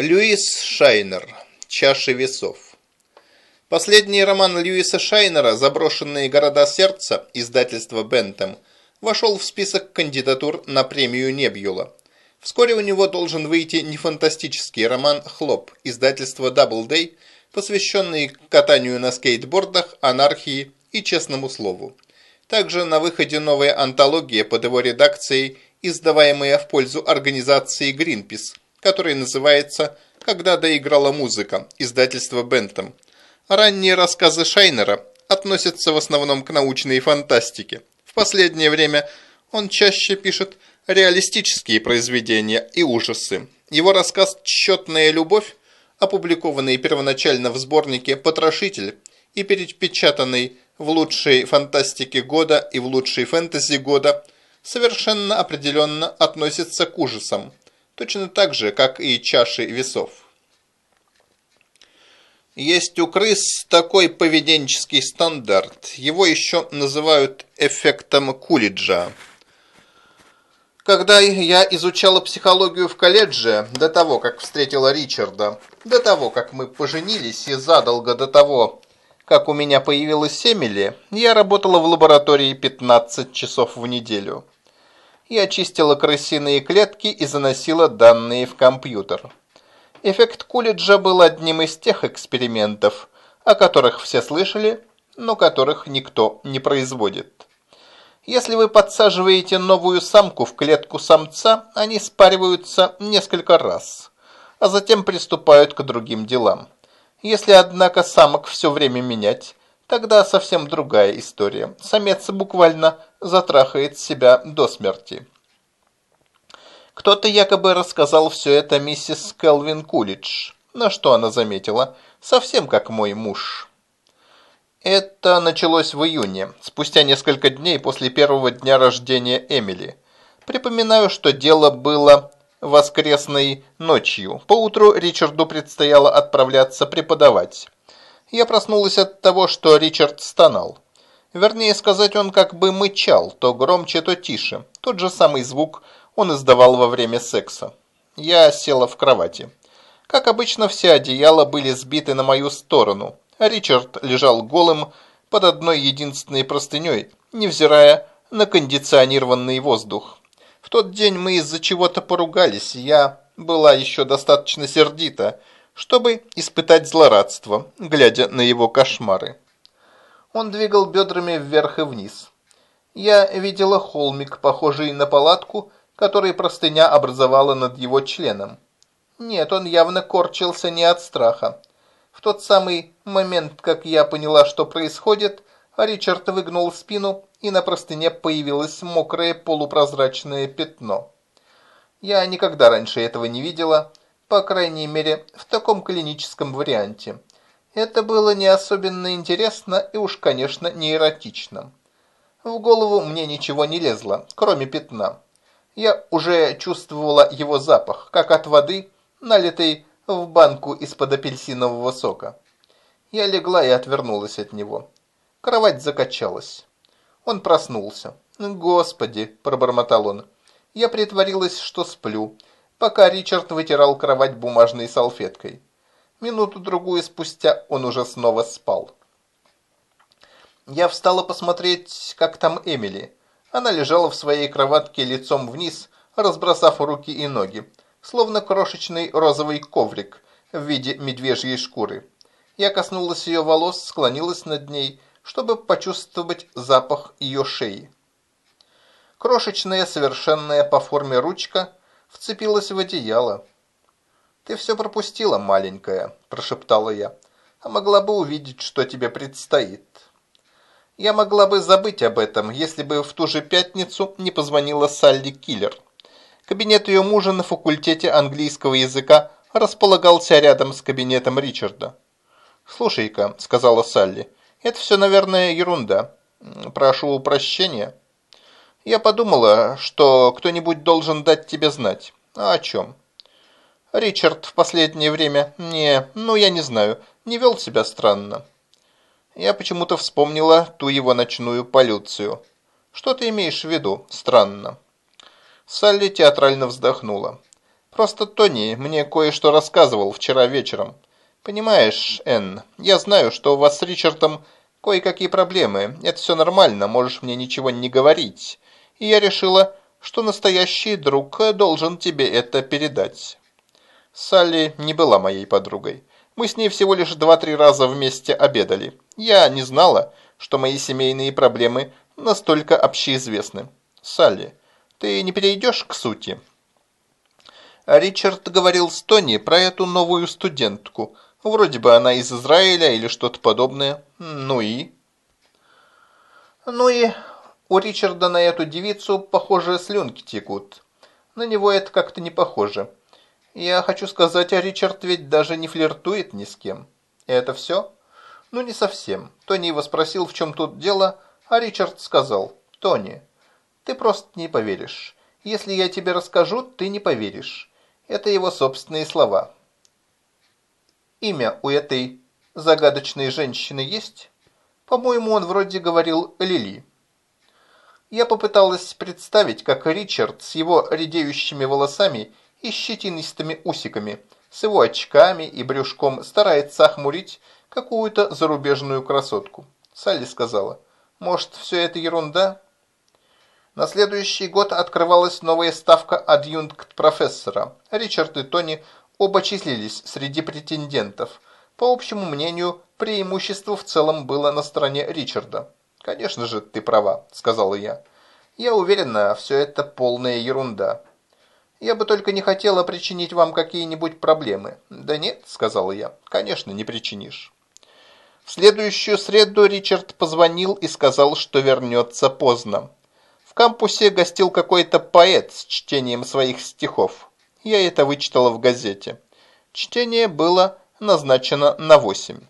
Льюис Шайнер. Чаши весов. Последний роман Льюиса Шайнера «Заброшенные города сердца» издательства «Бентем» вошел в список кандидатур на премию Небьюла. Вскоре у него должен выйти нефантастический роман «Хлоп» издательства Doubleday, посвященный катанию на скейтбордах, анархии и честному слову. Также на выходе новая антология под его редакцией, издаваемая в пользу организации Greenpeace, которая называется «Когда доиграла музыка» издательства Бентом. Ранние рассказы Шайнера относятся в основном к научной фантастике. В последнее время он чаще пишет реалистические произведения и ужасы. Его рассказ «Счетная любовь», опубликованный первоначально в сборнике «Потрошитель» и перепечатанный в лучшей фантастике года и в лучшей фэнтези года, совершенно определенно относится к ужасам, точно так же, как и чаши весов. Есть у крыс такой поведенческий стандарт. Его еще называют эффектом Кулиджа. Когда я изучала психологию в колледже, до того, как встретила Ричарда, до того, как мы поженились и задолго до того, как у меня появилась Эмили, я работала в лаборатории 15 часов в неделю. Я чистила крысиные клетки и заносила данные в компьютер. Эффект Кулиджа был одним из тех экспериментов, о которых все слышали, но которых никто не производит. Если вы подсаживаете новую самку в клетку самца, они спариваются несколько раз, а затем приступают к другим делам. Если, однако, самок все время менять, тогда совсем другая история. Самец буквально затрахает себя до смерти. Кто-то якобы рассказал все это миссис Келвин Кулидж, на что она заметила, совсем как мой муж. Это началось в июне, спустя несколько дней после первого дня рождения Эмили. Припоминаю, что дело было воскресной ночью. Поутру Ричарду предстояло отправляться преподавать. Я проснулась от того, что Ричард стонал. Вернее сказать, он как бы мычал, то громче, то тише. Тот же самый звук он издавал во время секса. Я села в кровати. Как обычно, все одеяла были сбиты на мою сторону. А Ричард лежал голым под одной единственной простыней, невзирая на кондиционированный воздух. В тот день мы из-за чего-то поругались, я была еще достаточно сердита, чтобы испытать злорадство, глядя на его кошмары. Он двигал бедрами вверх и вниз. Я видела холмик, похожий на палатку, который простыня образовала над его членом. Нет, он явно корчился не от страха. В тот самый момент, как я поняла, что происходит, Ричард выгнул спину, и на простыне появилось мокрое полупрозрачное пятно. Я никогда раньше этого не видела, по крайней мере, в таком клиническом варианте. Это было не особенно интересно и уж, конечно, не эротично. В голову мне ничего не лезло, кроме пятна. Я уже чувствовала его запах, как от воды, налитой в банку из-под апельсинового сока. Я легла и отвернулась от него. Кровать закачалась. Он проснулся. «Господи!» – пробормотал он. Я притворилась, что сплю, пока Ричард вытирал кровать бумажной салфеткой. Минуту-другую спустя он уже снова спал. Я встала посмотреть, как там Эмили. Она лежала в своей кроватке лицом вниз, разбросав руки и ноги, словно крошечный розовый коврик в виде медвежьей шкуры. Я коснулась ее волос, склонилась над ней, чтобы почувствовать запах ее шеи. Крошечная, совершенная по форме ручка вцепилась в одеяло. «Ты все пропустила, маленькая», – прошептала я, – «а могла бы увидеть, что тебе предстоит». Я могла бы забыть об этом, если бы в ту же пятницу не позвонила Салли Киллер. Кабинет ее мужа на факультете английского языка располагался рядом с кабинетом Ричарда. «Слушай-ка», – сказала Салли, – «это все, наверное, ерунда. Прошу прощения». Я подумала, что кто-нибудь должен дать тебе знать. А о чем? Ричард в последнее время не, ну я не знаю, не вел себя странно. Я почему-то вспомнила ту его ночную полюцию. Что ты имеешь в виду? Странно. Салли театрально вздохнула. Просто Тони мне кое-что рассказывал вчера вечером. Понимаешь, Энн, я знаю, что у вас с Ричардом кое-какие проблемы. Это все нормально, можешь мне ничего не говорить. И я решила, что настоящий друг должен тебе это передать. Салли не была моей подругой. Мы с ней всего лишь два-три раза вместе обедали. Я не знала, что мои семейные проблемы настолько общеизвестны. Салли, ты не перейдешь к сути?» Ричард говорил с Тони про эту новую студентку. Вроде бы она из Израиля или что-то подобное. Ну и? Ну и у Ричарда на эту девицу, похоже, слюнки текут. На него это как-то не похоже. Я хочу сказать, а Ричард ведь даже не флиртует ни с кем. И это все? Ну, не совсем. Тони его спросил, в чем тут дело, а Ричард сказал, «Тони, ты просто не поверишь. Если я тебе расскажу, ты не поверишь». Это его собственные слова. Имя у этой загадочной женщины есть? По-моему, он вроде говорил Лили. Я попыталась представить, как Ричард с его редеющими волосами и щетинистыми усиками, с его очками и брюшком старается охмурить какую-то зарубежную красотку. Салли сказала, может, все это ерунда? На следующий год открывалась новая ставка адъюнкт-профессора. Ричард и Тони оба числились среди претендентов. По общему мнению, преимущество в целом было на стороне Ричарда. «Конечно же, ты права», — сказала я. «Я уверена, все это полная ерунда. Я бы только не хотела причинить вам какие-нибудь проблемы». «Да нет», — сказала я, — «конечно, не причинишь». В следующую среду Ричард позвонил и сказал, что вернется поздно. В кампусе гостил какой-то поэт с чтением своих стихов. Я это вычитала в газете. Чтение было назначено на 8.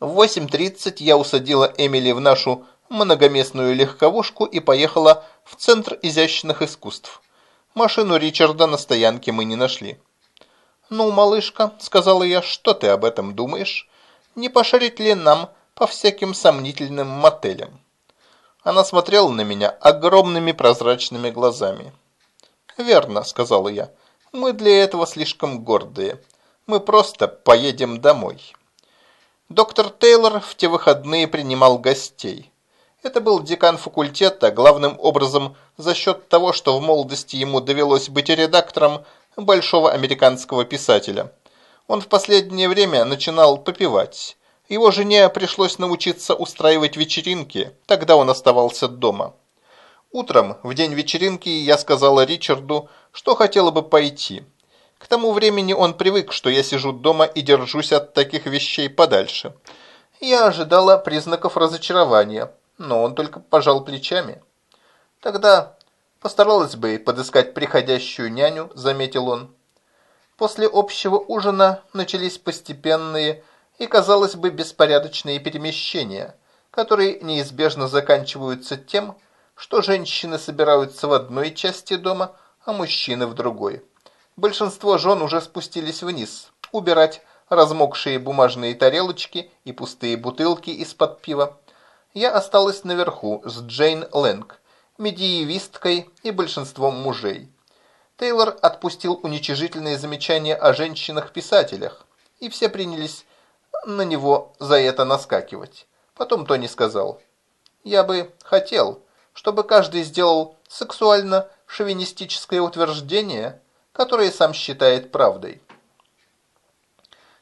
В 8.30 я усадила Эмили в нашу многоместную легковушку и поехала в Центр изящных искусств. Машину Ричарда на стоянке мы не нашли. «Ну, малышка», — сказала я, — «что ты об этом думаешь?» не пошарить ли нам по всяким сомнительным мотелям. Она смотрела на меня огромными прозрачными глазами. «Верно», — сказала я, — «мы для этого слишком гордые. Мы просто поедем домой». Доктор Тейлор в те выходные принимал гостей. Это был декан факультета, главным образом за счет того, что в молодости ему довелось быть редактором большого американского писателя – он в последнее время начинал попивать. Его жене пришлось научиться устраивать вечеринки, тогда он оставался дома. Утром, в день вечеринки, я сказала Ричарду, что хотела бы пойти. К тому времени он привык, что я сижу дома и держусь от таких вещей подальше. Я ожидала признаков разочарования, но он только пожал плечами. Тогда постаралась бы подыскать приходящую няню, заметил он. После общего ужина начались постепенные и, казалось бы, беспорядочные перемещения, которые неизбежно заканчиваются тем, что женщины собираются в одной части дома, а мужчины в другой. Большинство жен уже спустились вниз, убирать размокшие бумажные тарелочки и пустые бутылки из-под пива. Я осталась наверху с Джейн Лэнг, медиевисткой и большинством мужей. Тейлор отпустил уничижительные замечания о женщинах-писателях, и все принялись на него за это наскакивать. Потом Тони сказал, «Я бы хотел, чтобы каждый сделал сексуально-шовинистическое утверждение, которое сам считает правдой».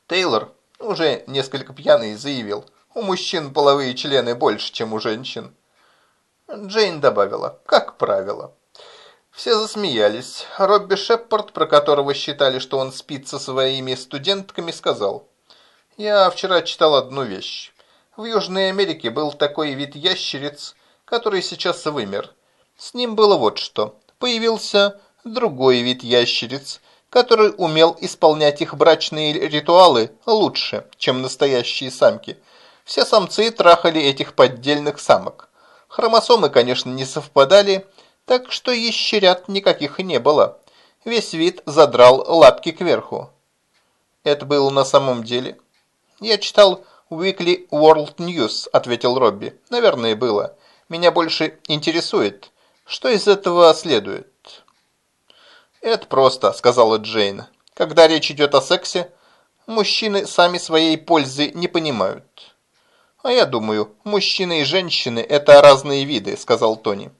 Тейлор, уже несколько пьяный, заявил, «У мужчин половые члены больше, чем у женщин». Джейн добавила, «Как правило». Все засмеялись. Робби Шеппорт, про которого считали, что он спит со своими студентками, сказал. «Я вчера читал одну вещь. В Южной Америке был такой вид ящериц, который сейчас вымер. С ним было вот что. Появился другой вид ящериц, который умел исполнять их брачные ритуалы лучше, чем настоящие самки. Все самцы трахали этих поддельных самок. Хромосомы, конечно, не совпадали, так что ящерят никаких не было. Весь вид задрал лапки кверху. Это было на самом деле? Я читал Weekly World News, ответил Робби. Наверное, было. Меня больше интересует, что из этого следует. «Это просто», — сказала Джейн. «Когда речь идет о сексе, мужчины сами своей пользы не понимают». «А я думаю, мужчины и женщины – это разные виды», – сказал Тони.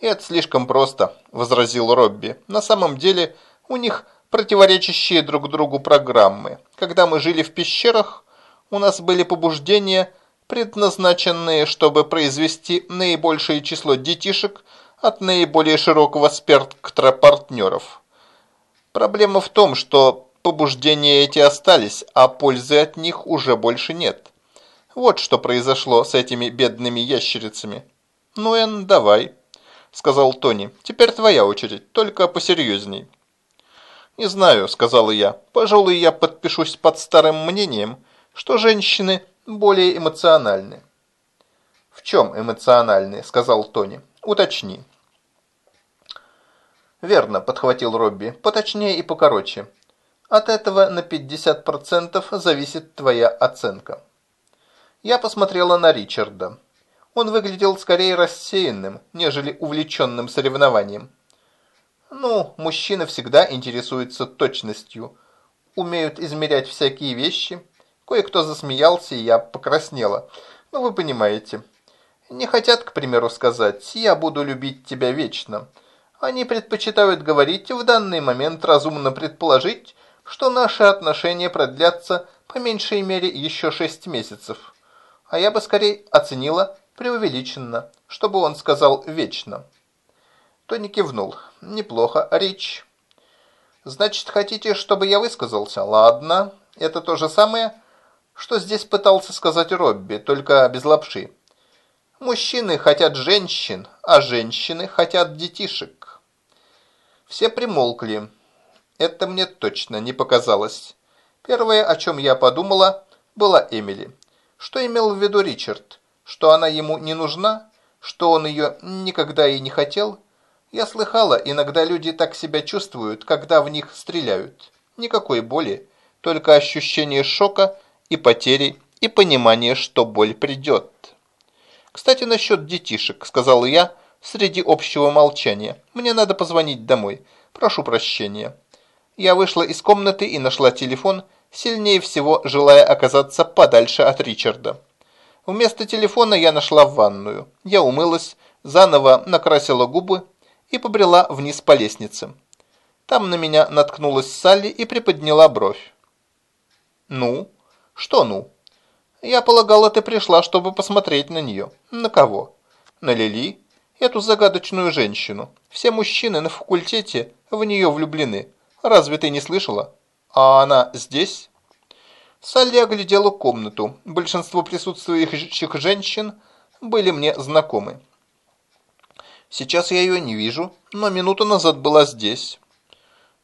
«Это слишком просто», – возразил Робби. «На самом деле у них противоречащие друг другу программы. Когда мы жили в пещерах, у нас были побуждения, предназначенные, чтобы произвести наибольшее число детишек от наиболее широкого спектра партнеров. Проблема в том, что побуждения эти остались, а пользы от них уже больше нет. Вот что произошло с этими бедными ящерицами. «Ну, Энн, давай», – сказал Тони. «Теперь твоя очередь, только посерьезней». «Не знаю», – сказала я. «Пожалуй, я подпишусь под старым мнением, что женщины более эмоциональны». «В чем эмоциональны?» – сказал Тони. «Уточни». «Верно», – подхватил Робби. «Поточнее и покороче. От этого на 50% зависит твоя оценка». Я посмотрела на Ричарда. Он выглядел скорее рассеянным, нежели увлеченным соревнованием. Ну, мужчины всегда интересуются точностью, умеют измерять всякие вещи. Кое-кто засмеялся, и я покраснела. Ну, вы понимаете. Не хотят, к примеру, сказать «я буду любить тебя вечно». Они предпочитают говорить в данный момент разумно предположить, что наши отношения продлятся по меньшей мере еще шесть месяцев а я бы скорее оценила преувеличенно, чтобы он сказал «вечно». Тони кивнул. «Неплохо, Рич». «Значит, хотите, чтобы я высказался? Ладно. Это то же самое, что здесь пытался сказать Робби, только без лапши. Мужчины хотят женщин, а женщины хотят детишек». Все примолкли. Это мне точно не показалось. Первое, о чем я подумала, была Эмили. Что имел в виду Ричард? Что она ему не нужна? Что он ее никогда и не хотел? Я слыхала, иногда люди так себя чувствуют, когда в них стреляют. Никакой боли, только ощущение шока и потери, и понимание, что боль придет. «Кстати, насчет детишек», — сказал я среди общего молчания. «Мне надо позвонить домой. Прошу прощения». Я вышла из комнаты и нашла телефон, сильнее всего желая оказаться подальше от Ричарда. Вместо телефона я нашла ванную. Я умылась, заново накрасила губы и побрела вниз по лестнице. Там на меня наткнулась Салли и приподняла бровь. «Ну? Что ну?» «Я полагала, ты пришла, чтобы посмотреть на нее». «На кого?» «На Лили, эту загадочную женщину. Все мужчины на факультете в нее влюблены. Разве ты не слышала?» «А она здесь?» Салли оглядела комнату. Большинство присутствующих женщин были мне знакомы. Сейчас я ее не вижу, но минуту назад была здесь.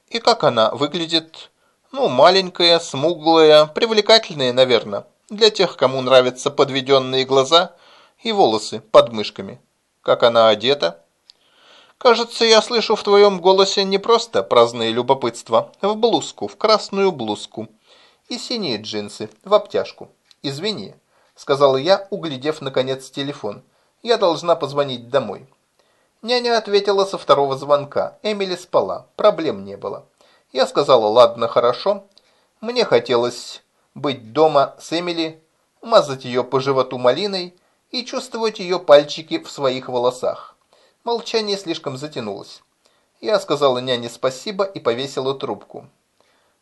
И как она выглядит? Ну, маленькая, смуглая, привлекательная, наверное, для тех, кому нравятся подведенные глаза и волосы под мышками. Как она одета? Кажется, я слышу в твоем голосе не просто праздное любопытство, в блузку, в красную блузку и синие джинсы, в обтяжку. Извини, сказала я, углядев наконец телефон. Я должна позвонить домой. Няня ответила со второго звонка. Эмили спала, проблем не было. Я сказала, ладно, хорошо. Мне хотелось быть дома с Эмили, мазать ее по животу малиной и чувствовать ее пальчики в своих волосах. Молчание слишком затянулось. Я сказала няне спасибо и повесила трубку.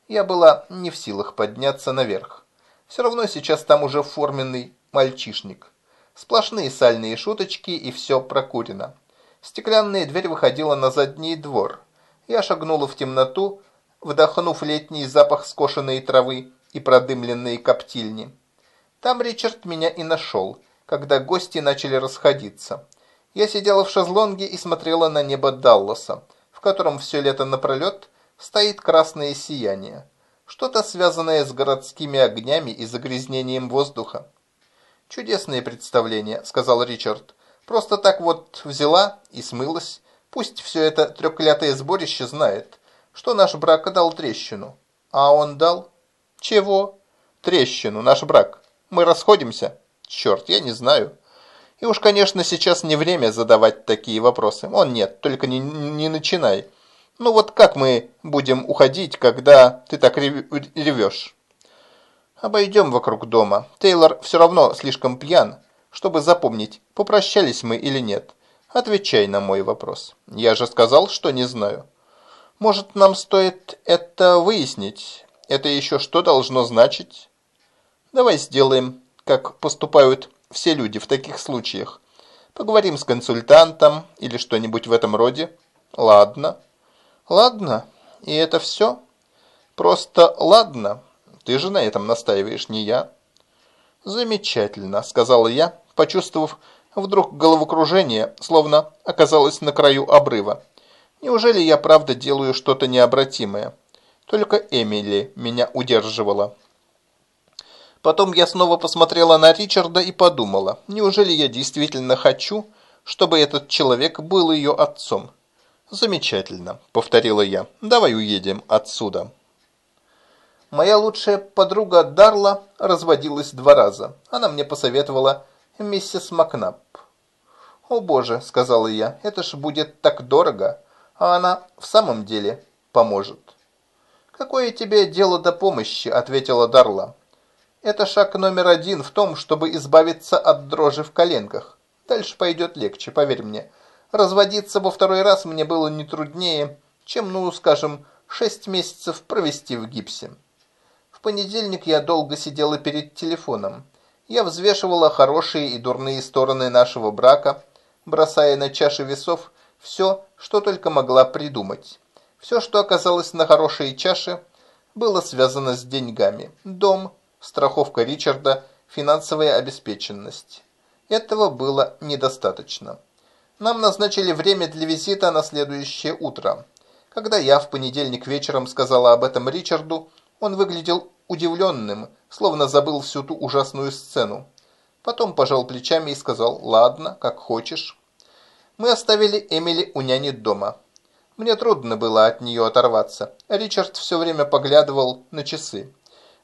Я была не в силах подняться наверх. Все равно сейчас там уже форменный мальчишник. Сплошные сальные шуточки и все прокурено. Стеклянная дверь выходила на задний двор. Я шагнула в темноту, вдохнув летний запах скошенной травы и продымленные коптильни. Там Ричард меня и нашел, когда гости начали расходиться. Я сидела в шезлонге и смотрела на небо Далласа, в котором все лето напролет стоит красное сияние. Что-то связанное с городскими огнями и загрязнением воздуха. «Чудесное представление», — сказал Ричард. «Просто так вот взяла и смылась. Пусть все это трёклятое сборище знает, что наш брак дал трещину». «А он дал?» «Чего?» «Трещину, наш брак. Мы расходимся?» «Черт, я не знаю». И уж, конечно, сейчас не время задавать такие вопросы. Он нет, только не, не начинай. Ну вот как мы будем уходить, когда ты так ревешь? Обойдем вокруг дома. Тейлор все равно слишком пьян, чтобы запомнить, попрощались мы или нет. Отвечай на мой вопрос. Я же сказал, что не знаю. Может, нам стоит это выяснить? Это еще что должно значить? Давай сделаем, как поступают все люди в таких случаях. Поговорим с консультантом или что-нибудь в этом роде. Ладно. Ладно. И это все? Просто ладно. Ты же на этом настаиваешь, не я. Замечательно, сказала я, почувствовав вдруг головокружение, словно оказалась на краю обрыва. Неужели я правда делаю что-то необратимое? Только Эмили меня удерживала. Потом я снова посмотрела на Ричарда и подумала, неужели я действительно хочу, чтобы этот человек был ее отцом? «Замечательно», — повторила я. «Давай уедем отсюда». Моя лучшая подруга Дарла разводилась два раза. Она мне посоветовала миссис Макнап. «О боже», — сказала я, — «это ж будет так дорого, а она в самом деле поможет». «Какое тебе дело до помощи?» — ответила Дарла. Это шаг номер один в том, чтобы избавиться от дрожи в коленках. Дальше пойдет легче, поверь мне. Разводиться во второй раз мне было не труднее, чем, ну, скажем, шесть месяцев провести в гипсе. В понедельник я долго сидела перед телефоном. Я взвешивала хорошие и дурные стороны нашего брака, бросая на чаши весов все, что только могла придумать. Все, что оказалось на хорошей чаше, было связано с деньгами. Дом, страховка Ричарда, финансовая обеспеченность. Этого было недостаточно. Нам назначили время для визита на следующее утро. Когда я в понедельник вечером сказала об этом Ричарду, он выглядел удивленным, словно забыл всю ту ужасную сцену. Потом пожал плечами и сказал «Ладно, как хочешь». Мы оставили Эмили у няни дома. Мне трудно было от нее оторваться. Ричард все время поглядывал на часы.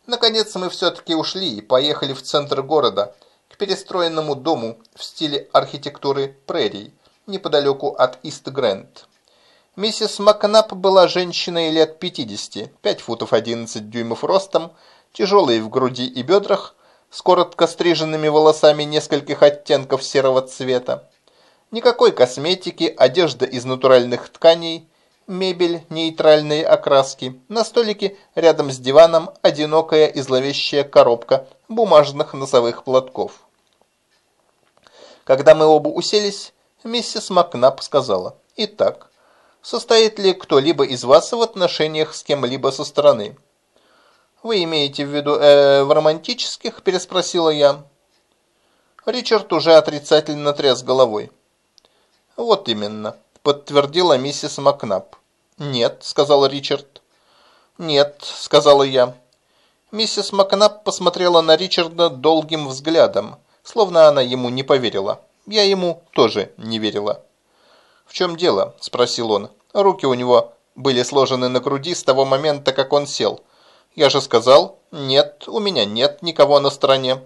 Наконец мы все-таки ушли и поехали в центр города, к перестроенному дому в стиле архитектуры прерий, неподалеку от Ист-Грэнд. Миссис Макнап была женщиной лет 50, 5 футов 11 дюймов ростом, тяжелой в груди и бедрах, с коротко стриженными волосами нескольких оттенков серого цвета. Никакой косметики, одежда из натуральных тканей – мебель нейтральной окраски, на столике рядом с диваном одинокая и зловещая коробка бумажных носовых платков. Когда мы оба уселись, миссис Макнап сказала, «Итак, состоит ли кто-либо из вас в отношениях с кем-либо со стороны?» «Вы имеете в виду э, в романтических?» – переспросила я. Ричард уже отрицательно тряс головой. «Вот именно», – подтвердила миссис Макнап. «Нет», — сказал Ричард. «Нет», — сказала я. Миссис Макнап посмотрела на Ричарда долгим взглядом, словно она ему не поверила. Я ему тоже не верила. «В чем дело?» – спросил он. Руки у него были сложены на груди с того момента, как он сел. Я же сказал, нет, у меня нет никого на стороне.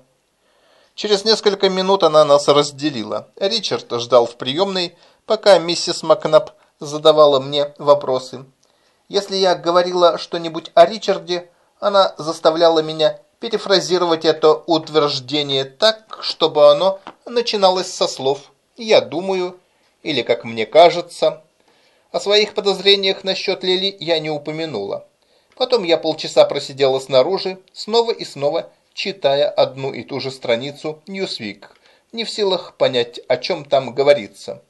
Через несколько минут она нас разделила. Ричард ждал в приемной, пока миссис Макнап задавала мне вопросы. Если я говорила что-нибудь о Ричарде, она заставляла меня перефразировать это утверждение так, чтобы оно начиналось со слов «я думаю» или «как мне кажется». О своих подозрениях насчет Лили я не упомянула. Потом я полчаса просидела снаружи, снова и снова читая одну и ту же страницу Newsweek, не в силах понять, о чем там говорится.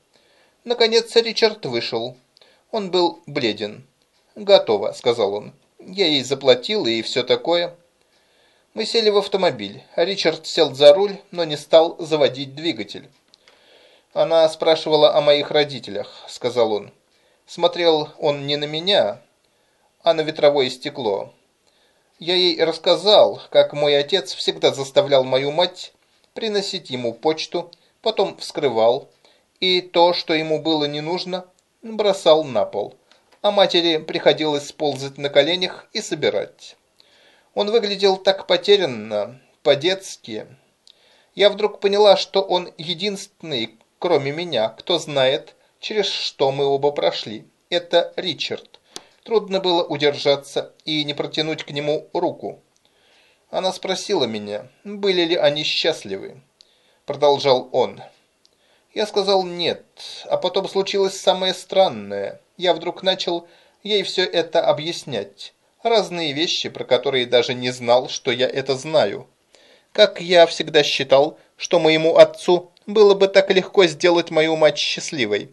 Наконец Ричард вышел. Он был бледен. «Готово», — сказал он. «Я ей заплатил и все такое». Мы сели в автомобиль. Ричард сел за руль, но не стал заводить двигатель. «Она спрашивала о моих родителях», — сказал он. Смотрел он не на меня, а на ветровое стекло. Я ей рассказал, как мой отец всегда заставлял мою мать приносить ему почту, потом вскрывал, и то, что ему было не нужно, бросал на пол, а матери приходилось ползать на коленях и собирать. Он выглядел так потерянно, по-детски. Я вдруг поняла, что он единственный, кроме меня, кто знает, через что мы оба прошли. Это Ричард. Трудно было удержаться и не протянуть к нему руку. Она спросила меня, были ли они счастливы. Продолжал он. Я сказал нет, а потом случилось самое странное. Я вдруг начал ей все это объяснять. Разные вещи, про которые даже не знал, что я это знаю. Как я всегда считал, что моему отцу было бы так легко сделать мою мать счастливой.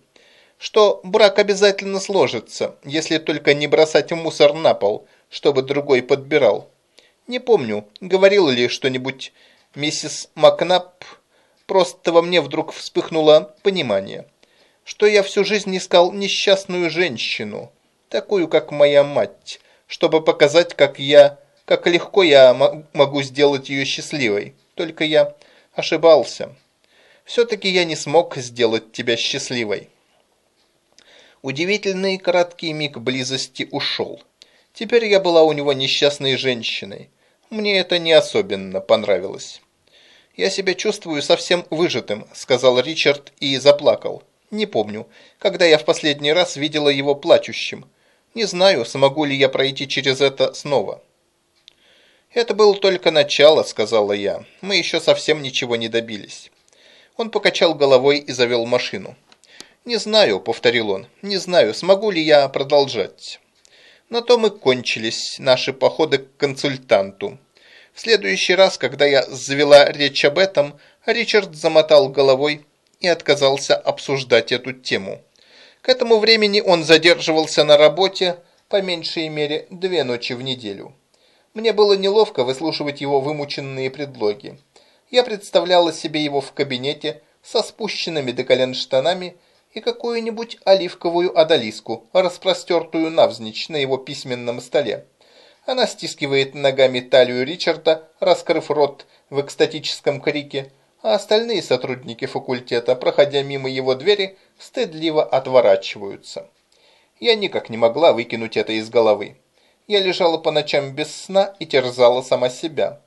Что брак обязательно сложится, если только не бросать мусор на пол, чтобы другой подбирал. Не помню, говорила ли что-нибудь миссис Макнап, просто во мне вдруг вспыхнуло понимание, что я всю жизнь искал несчастную женщину, такую, как моя мать, чтобы показать, как я, как легко я могу сделать ее счастливой. Только я ошибался. Все-таки я не смог сделать тебя счастливой. Удивительный короткий миг близости ушел. Теперь я была у него несчастной женщиной. Мне это не особенно понравилось. «Я себя чувствую совсем выжатым», – сказал Ричард и заплакал. «Не помню, когда я в последний раз видела его плачущим. Не знаю, смогу ли я пройти через это снова». «Это было только начало», – сказала я. «Мы еще совсем ничего не добились». Он покачал головой и завел машину. «Не знаю», – повторил он, – «не знаю, смогу ли я продолжать». На том и кончились наши походы к консультанту. В следующий раз, когда я завела речь об этом, Ричард замотал головой и отказался обсуждать эту тему. К этому времени он задерживался на работе по меньшей мере две ночи в неделю. Мне было неловко выслушивать его вымученные предлоги. Я представляла себе его в кабинете со спущенными до колен штанами и какую-нибудь оливковую одолиску, распростертую навзничь на его письменном столе. Она стискивает ногами талию Ричарда, раскрыв рот в экстатическом крике, а остальные сотрудники факультета, проходя мимо его двери, стыдливо отворачиваются. Я никак не могла выкинуть это из головы. Я лежала по ночам без сна и терзала сама себя.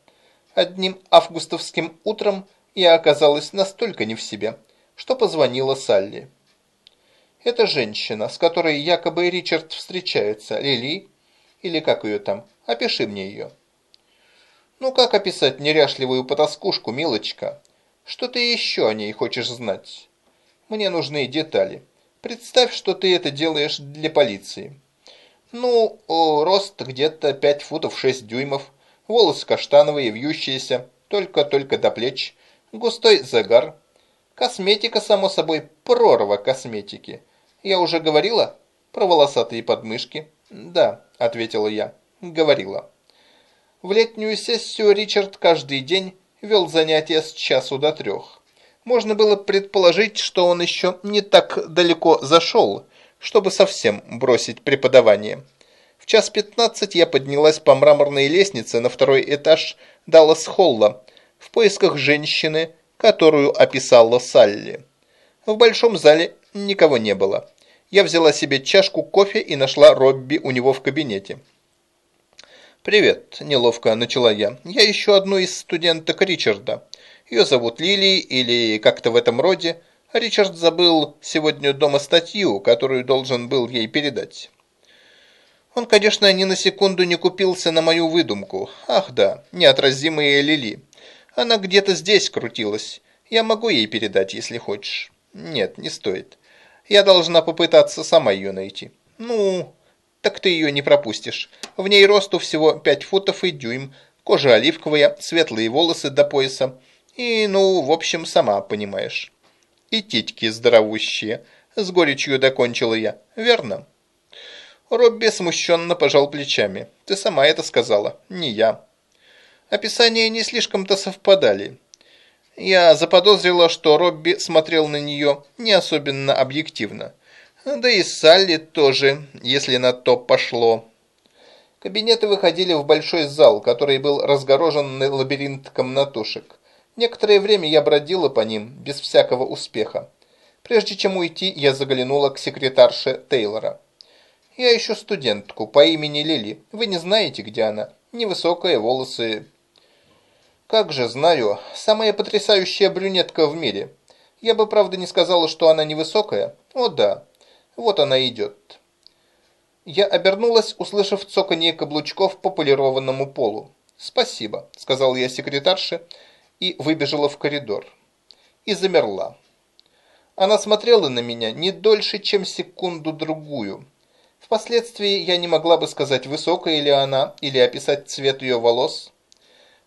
Одним августовским утром я оказалась настолько не в себе, что позвонила Салли. Это женщина, с которой якобы Ричард встречается, Лили, или как ее там, опиши мне ее. Ну как описать неряшливую потаскушку, милочка? Что ты еще о ней хочешь знать? Мне нужны детали. Представь, что ты это делаешь для полиции. Ну, о, рост где-то 5 футов 6 дюймов, волосы каштановые, вьющиеся, только-только до плеч, густой загар. Косметика, само собой, прорва косметики – я уже говорила про волосатые подмышки?» «Да», – ответила я, – «говорила». В летнюю сессию Ричард каждый день вел занятия с часу до трех. Можно было предположить, что он еще не так далеко зашел, чтобы совсем бросить преподавание. В час пятнадцать я поднялась по мраморной лестнице на второй этаж Даллас-Холла в поисках женщины, которую описала Салли. В большом зале никого не было я взяла себе чашку кофе и нашла Робби у него в кабинете. «Привет», – неловко начала я. «Я ищу одну из студенток Ричарда. Ее зовут Лили или как-то в этом роде. Ричард забыл сегодня дома статью, которую должен был ей передать». Он, конечно, ни на секунду не купился на мою выдумку. Ах да, неотразимая Лили. Она где-то здесь крутилась. Я могу ей передать, если хочешь. Нет, не стоит. Я должна попытаться сама ее найти. Ну, так ты ее не пропустишь. В ней росту всего 5 футов и дюйм, кожа оливковая, светлые волосы до пояса. И, ну, в общем, сама понимаешь. И титьки здоровущие. С горечью докончила я. Верно? Робби смущенно пожал плечами. Ты сама это сказала, не я. Описания не слишком-то совпадали. Я заподозрила, что Робби смотрел на нее не особенно объективно. Да и Салли тоже, если на то пошло. Кабинеты выходили в большой зал, который был разгорожен лабиринт комнатушек. Некоторое время я бродила по ним, без всякого успеха. Прежде чем уйти, я заглянула к секретарше Тейлора. «Я ищу студентку по имени Лили. Вы не знаете, где она? Невысокая, волосы как же знаю, самая потрясающая брюнетка в мире. Я бы, правда, не сказала, что она невысокая. О да, вот она идет. Я обернулась, услышав цоканье каблучков по полированному полу. «Спасибо», – сказал я секретарше и выбежала в коридор. И замерла. Она смотрела на меня не дольше, чем секунду-другую. Впоследствии я не могла бы сказать, высокая ли она, или описать цвет ее волос.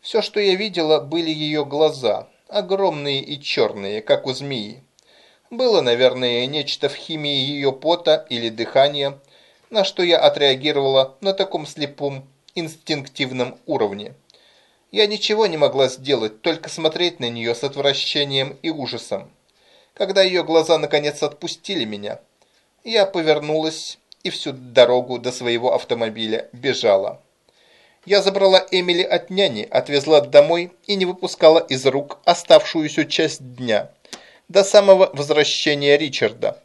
Все, что я видела, были ее глаза, огромные и черные, как у змеи. Было, наверное, нечто в химии ее пота или дыхания, на что я отреагировала на таком слепом инстинктивном уровне. Я ничего не могла сделать, только смотреть на нее с отвращением и ужасом. Когда ее глаза наконец отпустили меня, я повернулась и всю дорогу до своего автомобиля бежала. Я забрала Эмили от няни, отвезла домой и не выпускала из рук оставшуюся часть дня, до самого возвращения Ричарда.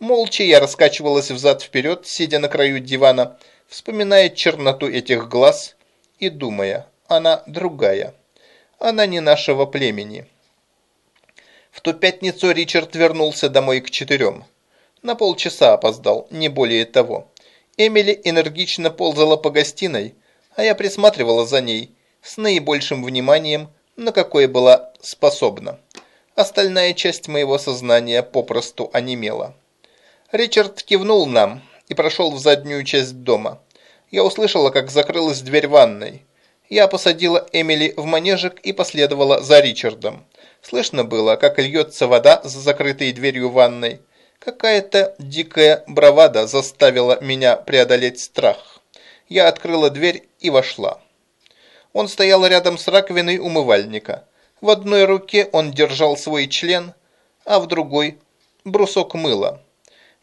Молча я раскачивалась взад-вперед, сидя на краю дивана, вспоминая черноту этих глаз и думая, она другая, она не нашего племени. В ту пятницу Ричард вернулся домой к четырем. На полчаса опоздал, не более того. Эмили энергично ползала по гостиной, а я присматривала за ней с наибольшим вниманием, на какое была способна. Остальная часть моего сознания попросту онемела. Ричард кивнул нам и прошел в заднюю часть дома. Я услышала, как закрылась дверь ванной. Я посадила Эмили в манежик и последовала за Ричардом. Слышно было, как льется вода за закрытой дверью ванной. Какая-то дикая бравада заставила меня преодолеть страх. Я открыла дверь и вошла. Он стоял рядом с раковиной умывальника. В одной руке он держал свой член, а в другой – брусок мыла.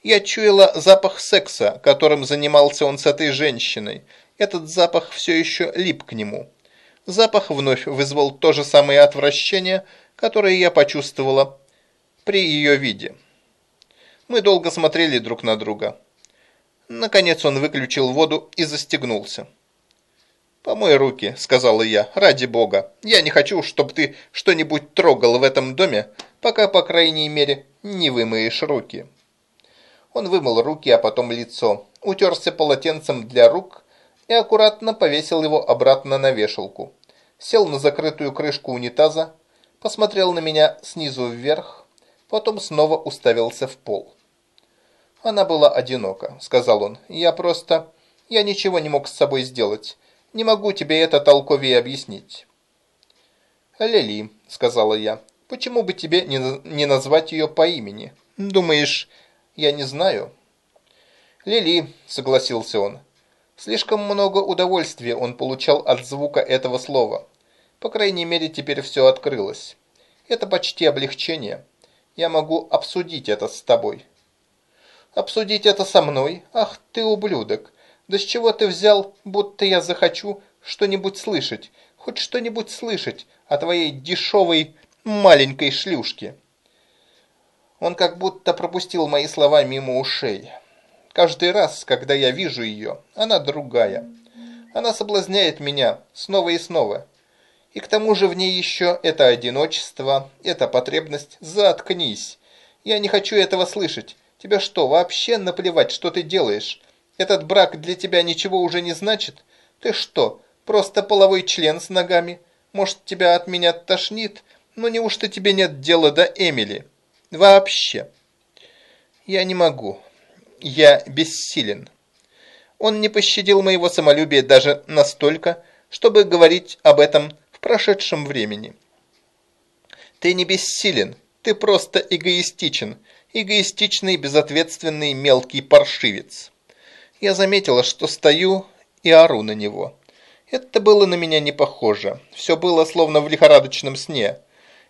Я чуяла запах секса, которым занимался он с этой женщиной. Этот запах все еще лип к нему. Запах вновь вызвал то же самое отвращение – которое я почувствовала при ее виде. Мы долго смотрели друг на друга. Наконец он выключил воду и застегнулся. «Помой руки», — сказала я, — «ради бога. Я не хочу, чтобы ты что-нибудь трогал в этом доме, пока, по крайней мере, не вымоешь руки». Он вымыл руки, а потом лицо, утерся полотенцем для рук и аккуратно повесил его обратно на вешалку. Сел на закрытую крышку унитаза, посмотрел на меня снизу вверх, потом снова уставился в пол. «Она была одинока», — сказал он. «Я просто... Я ничего не мог с собой сделать. Не могу тебе это толковее объяснить». «Лили», — сказала я, — «почему бы тебе не, не назвать ее по имени? Думаешь, я не знаю?» «Лили», — согласился он. Слишком много удовольствия он получал от звука этого слова. По крайней мере, теперь все открылось. Это почти облегчение. Я могу обсудить это с тобой. Обсудить это со мной? Ах ты ублюдок! Да с чего ты взял, будто я захочу что-нибудь слышать, хоть что-нибудь слышать о твоей дешевой маленькой шлюшке? Он как будто пропустил мои слова мимо ушей. Каждый раз, когда я вижу ее, она другая. Она соблазняет меня снова и снова. И к тому же в ней еще это одиночество, эта потребность. Заткнись. Я не хочу этого слышать. Тебя что, вообще наплевать, что ты делаешь? Этот брак для тебя ничего уже не значит? Ты что, просто половой член с ногами? Может, тебя от меня тошнит? Но неужто тебе нет дела до Эмили? Вообще. Я не могу. Я бессилен. Он не пощадил моего самолюбия даже настолько, чтобы говорить об этом прошедшем времени. Ты не бессилен, ты просто эгоистичен, эгоистичный, безответственный мелкий паршивец. Я заметила, что стою и ору на него. Это было на меня не похоже. Все было словно в лихорадочном сне.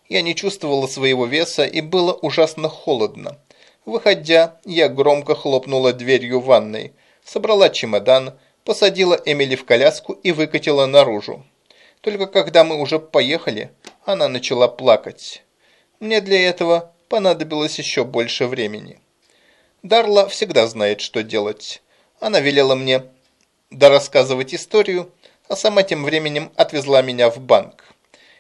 Я не чувствовала своего веса и было ужасно холодно. Выходя, я громко хлопнула дверью ванной, собрала чемодан, посадила Эмили в коляску и выкатила наружу. Только когда мы уже поехали, она начала плакать. Мне для этого понадобилось еще больше времени. Дарла всегда знает, что делать. Она велела мне дорассказывать историю, а сама тем временем отвезла меня в банк.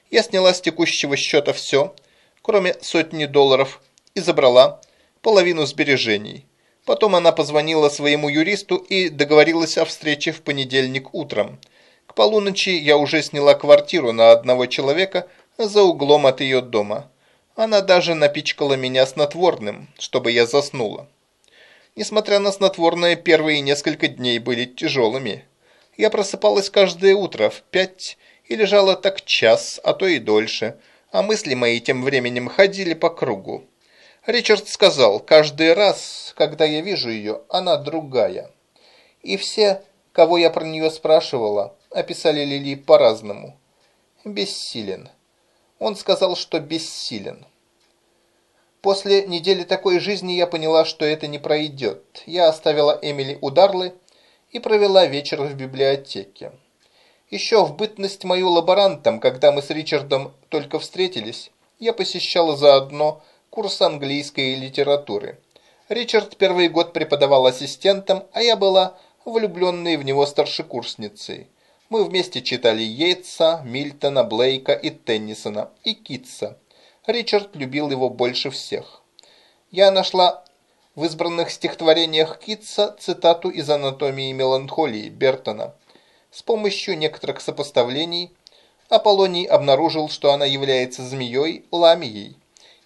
Я сняла с текущего счета все, кроме сотни долларов, и забрала половину сбережений. Потом она позвонила своему юристу и договорилась о встрече в понедельник утром. К полуночи я уже сняла квартиру на одного человека за углом от ее дома. Она даже напичкала меня снотворным, чтобы я заснула. Несмотря на снотворное, первые несколько дней были тяжелыми. Я просыпалась каждое утро в пять и лежала так час, а то и дольше, а мысли мои тем временем ходили по кругу. Ричард сказал, каждый раз, когда я вижу ее, она другая. И все, кого я про нее спрашивала, описали Лили по-разному. Бессилен. Он сказал, что бессилен. После недели такой жизни я поняла, что это не пройдет. Я оставила Эмили у Дарлы и провела вечер в библиотеке. Еще в бытность мою лаборантом, когда мы с Ричардом только встретились, я посещала заодно курс английской литературы. Ричард первый год преподавал ассистентом, а я была влюбленной в него старшекурсницей. Мы вместе читали Йейтса, Мильтона, Блейка и Теннисона, и Китса. Ричард любил его больше всех. Я нашла в избранных стихотворениях Китса цитату из «Анатомии меланхолии» Бертона. С помощью некоторых сопоставлений Аполлоний обнаружил, что она является змеей, ламией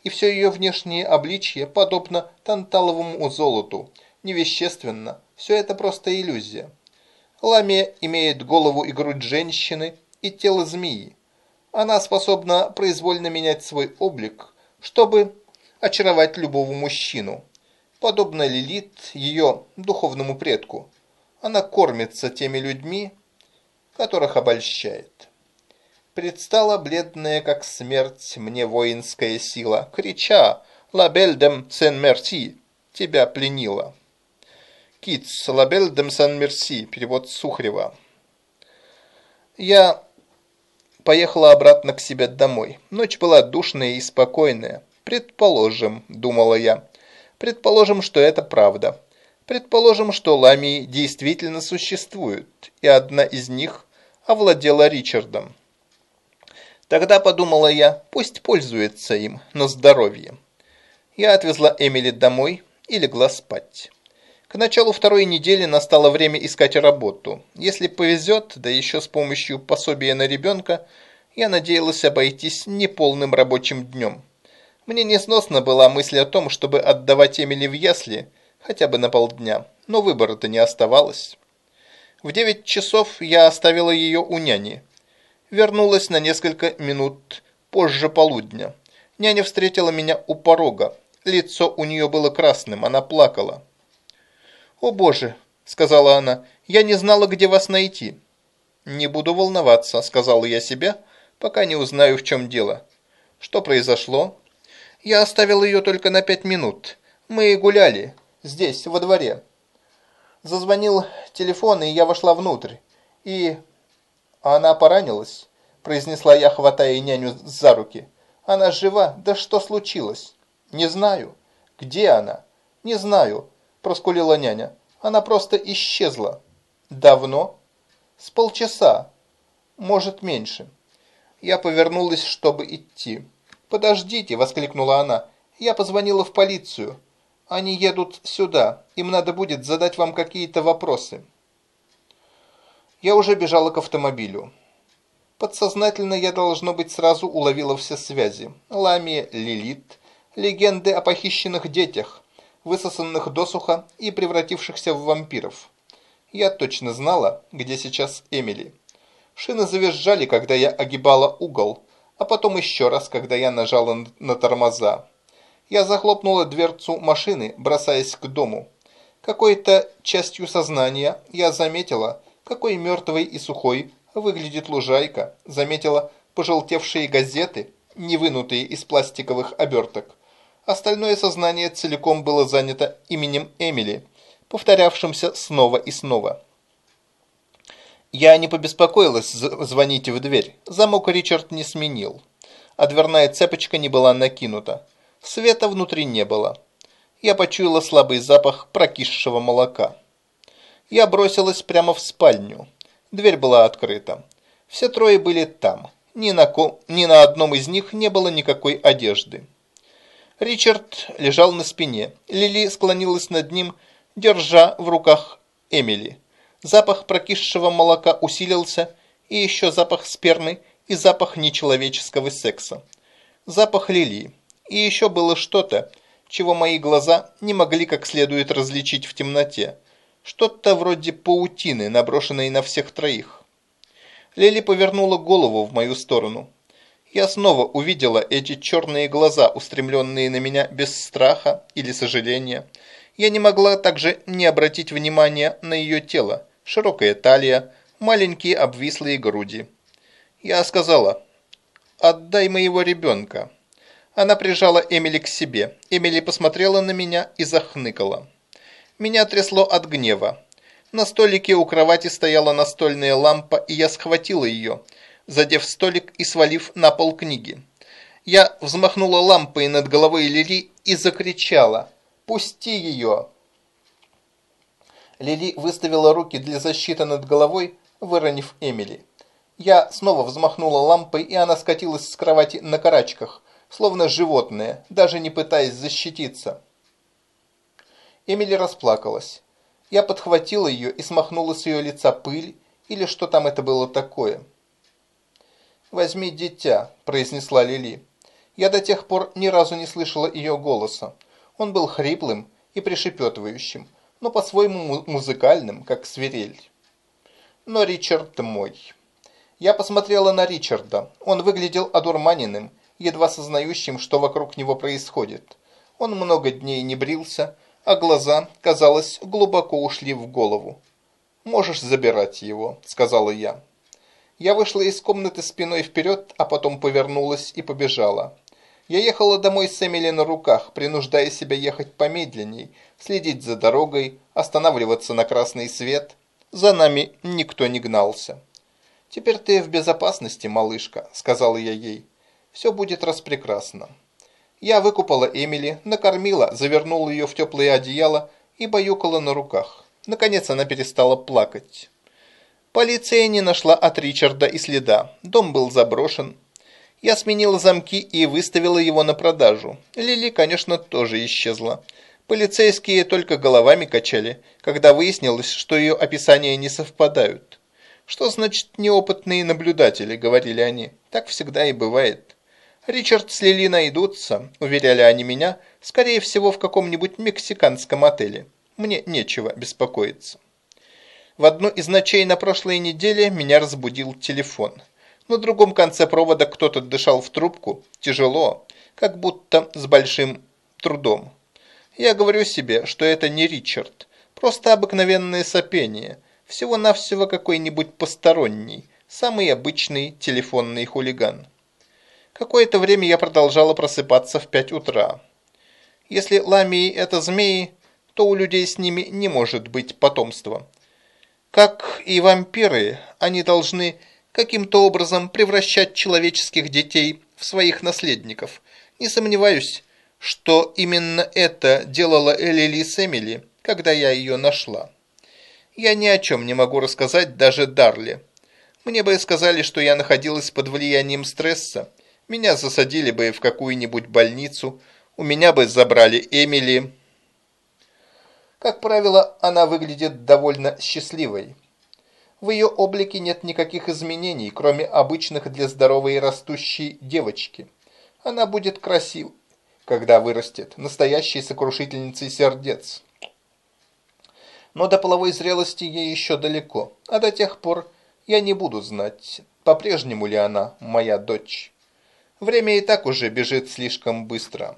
и все ее внешнее обличье подобно танталовому золоту, невещественно, все это просто иллюзия. Ламия имеет голову и грудь женщины и тело змеи. Она способна произвольно менять свой облик, чтобы очаровать любого мужчину. Подобно Лилит, ее духовному предку. Она кормится теми людьми, которых обольщает предстала бледная, как смерть, мне воинская сила, крича «Лабель дем сен-мерси!» тебя пленила. Китс, «Лабель дем сен-мерси», перевод Сухарева. Я поехала обратно к себе домой. Ночь была душная и спокойная. Предположим, думала я, предположим, что это правда. Предположим, что ламии действительно существуют, и одна из них овладела Ричардом. Тогда подумала я, пусть пользуется им на здоровье. Я отвезла Эмили домой и легла спать. К началу второй недели настало время искать работу. Если повезет, да еще с помощью пособия на ребенка, я надеялась обойтись неполным рабочим днем. Мне несносно была мысль о том, чтобы отдавать Эмили в ясли хотя бы на полдня, но выбора-то не оставалось. В девять часов я оставила ее у няни вернулась на несколько минут позже полудня. Няня встретила меня у порога. Лицо у нее было красным, она плакала. «О боже!» – сказала она. «Я не знала, где вас найти». «Не буду волноваться», – сказала я себе, пока не узнаю, в чем дело. «Что произошло?» «Я оставил ее только на пять минут. Мы гуляли. Здесь, во дворе». Зазвонил телефон, и я вошла внутрь. И «А она поранилась?» – произнесла я, хватая няню за руки. «Она жива? Да что случилось?» «Не знаю». «Где она?» «Не знаю», – проскулила няня. «Она просто исчезла». «Давно?» «С полчаса. Может, меньше». Я повернулась, чтобы идти. «Подождите!» – воскликнула она. «Я позвонила в полицию. Они едут сюда. Им надо будет задать вам какие-то вопросы». Я уже бежала к автомобилю. Подсознательно я, должно быть, сразу уловила все связи. Ламия, Лилит, легенды о похищенных детях, высосанных досуха и превратившихся в вампиров. Я точно знала, где сейчас Эмили. Шины завизжали, когда я огибала угол, а потом еще раз, когда я нажала на тормоза. Я захлопнула дверцу машины, бросаясь к дому. Какой-то частью сознания я заметила, какой мертвой и сухой выглядит лужайка, заметила пожелтевшие газеты, не вынутые из пластиковых оберток. Остальное сознание целиком было занято именем Эмили, повторявшимся снова и снова. Я не побеспокоилась звонить в дверь. Замок Ричард не сменил, а дверная цепочка не была накинута. Света внутри не было. Я почуяла слабый запах прокисшего молока. Я бросилась прямо в спальню. Дверь была открыта. Все трое были там. Ни на, ко... Ни на одном из них не было никакой одежды. Ричард лежал на спине. Лили склонилась над ним, держа в руках Эмили. Запах прокисшего молока усилился, и еще запах спермы и запах нечеловеческого секса. Запах лилии. И еще было что-то, чего мои глаза не могли как следует различить в темноте. Что-то вроде паутины, наброшенной на всех троих. Лили повернула голову в мою сторону. Я снова увидела эти черные глаза, устремленные на меня без страха или сожаления. Я не могла также не обратить внимания на ее тело, широкая талия, маленькие обвислые груди. Я сказала, «Отдай моего ребенка». Она прижала Эмили к себе. Эмили посмотрела на меня и захныкала. Меня трясло от гнева. На столике у кровати стояла настольная лампа, и я схватила ее, задев столик и свалив на пол книги. Я взмахнула лампой над головой Лили и закричала «Пусти ее!». Лили выставила руки для защиты над головой, выронив Эмили. Я снова взмахнула лампой, и она скатилась с кровати на карачках, словно животное, даже не пытаясь защититься. Эмили расплакалась. Я подхватила ее и смахнула с ее лица пыль, или что там это было такое. «Возьми дитя», – произнесла Лили. Я до тех пор ни разу не слышала ее голоса. Он был хриплым и пришепетывающим, но по-своему музыкальным, как свирель. Но Ричард мой. Я посмотрела на Ричарда. Он выглядел одурманенным, едва сознающим, что вокруг него происходит. Он много дней не брился, а глаза, казалось, глубоко ушли в голову. «Можешь забирать его», – сказала я. Я вышла из комнаты спиной вперед, а потом повернулась и побежала. Я ехала домой с Эмили на руках, принуждая себя ехать помедленней, следить за дорогой, останавливаться на красный свет. За нами никто не гнался. «Теперь ты в безопасности, малышка», – сказала я ей. «Все будет распрекрасно». Я выкупала Эмили, накормила, завернула ее в теплое одеяло и баюкала на руках. Наконец она перестала плакать. Полиция не нашла от Ричарда и следа. Дом был заброшен. Я сменила замки и выставила его на продажу. Лили, конечно, тоже исчезла. Полицейские только головами качали, когда выяснилось, что ее описания не совпадают. «Что значит неопытные наблюдатели?» – говорили они. «Так всегда и бывает». «Ричард с Лили найдутся», – уверяли они меня, скорее всего, в каком-нибудь мексиканском отеле. Мне нечего беспокоиться. В одну из ночей на прошлой неделе меня разбудил телефон. На другом конце провода кто-то дышал в трубку, тяжело, как будто с большим трудом. Я говорю себе, что это не Ричард, просто обыкновенное сопение, всего-навсего какой-нибудь посторонний, самый обычный телефонный хулиган. Какое-то время я продолжала просыпаться в пять утра. Если ламии – это змеи, то у людей с ними не может быть потомства. Как и вампиры, они должны каким-то образом превращать человеческих детей в своих наследников. Не сомневаюсь, что именно это делала Элили с Эмили, когда я ее нашла. Я ни о чем не могу рассказать даже Дарли. Мне бы сказали, что я находилась под влиянием стресса, меня засадили бы в какую-нибудь больницу, у меня бы забрали Эмили, как правило, она выглядит довольно счастливой. В ее облике нет никаких изменений, кроме обычных для здоровой и растущей девочки. Она будет красивой, когда вырастет, настоящей сокрушительницей сердец. Но до половой зрелости ей еще далеко, а до тех пор я не буду знать, по-прежнему ли она моя дочь. Время и так уже бежит слишком быстро.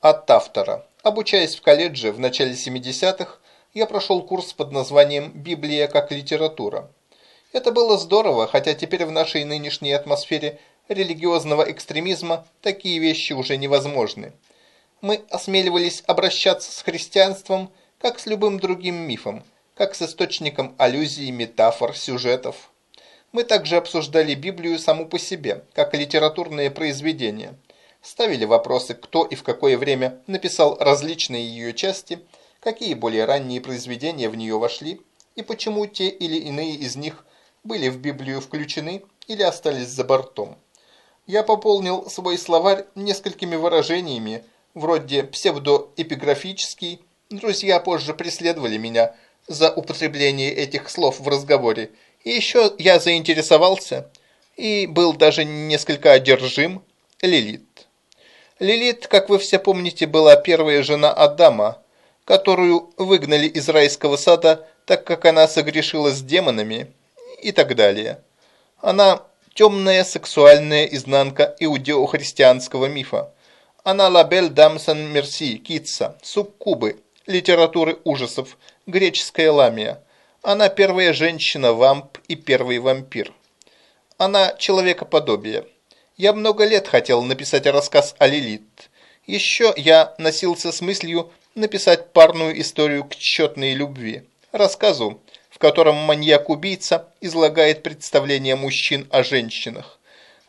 От автора. Обучаясь в колледже в начале 70-х, я прошел курс под названием «Библия как литература». Это было здорово, хотя теперь в нашей нынешней атмосфере религиозного экстремизма такие вещи уже невозможны. Мы осмеливались обращаться с христианством как с любым другим мифом, как с источником аллюзий, метафор, сюжетов. Мы также обсуждали Библию саму по себе, как литературное произведение – ставили вопросы, кто и в какое время написал различные ее части, какие более ранние произведения в нее вошли и почему те или иные из них были в Библию включены или остались за бортом. Я пополнил свой словарь несколькими выражениями, вроде псевдоэпиграфический, Друзья позже преследовали меня за употребление этих слов в разговоре. И еще я заинтересовался и был даже несколько одержим Лилит. Лилит, как вы все помните, была первая жена Адама, которую выгнали из райского сада, так как она согрешила с демонами и так далее. Она темная сексуальная изнанка иудео-христианского мифа. Она лабель дамсан мерси, китса, суккубы, литературы ужасов, греческая ламия. Она первая женщина-вамп и первый вампир. Она человекоподобие. Я много лет хотел написать рассказ о Лилит. Еще я носился с мыслью написать парную историю к четной любви. Рассказу, в котором маньяк-убийца излагает представления мужчин о женщинах.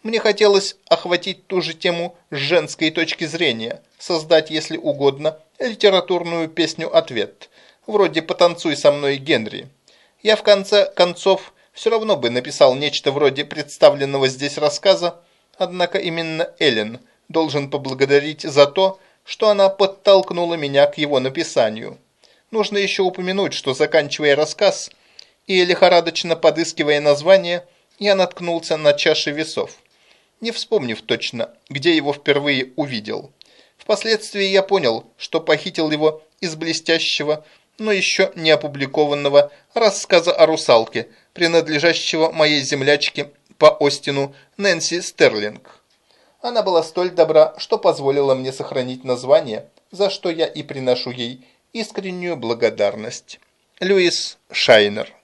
Мне хотелось охватить ту же тему с женской точки зрения, создать, если угодно, литературную песню-ответ, вроде «Потанцуй со мной, Генри». Я в конце концов все равно бы написал нечто вроде представленного здесь рассказа, однако именно Эллен должен поблагодарить за то, что она подтолкнула меня к его написанию. Нужно еще упомянуть, что заканчивая рассказ и лихорадочно подыскивая название, я наткнулся на чаши весов не вспомнив точно, где его впервые увидел. Впоследствии я понял, что похитил его из блестящего, но еще не опубликованного рассказа о русалке, принадлежащего моей землячке по Остину Нэнси Стерлинг. Она была столь добра, что позволила мне сохранить название, за что я и приношу ей искреннюю благодарность. Льюис Шайнер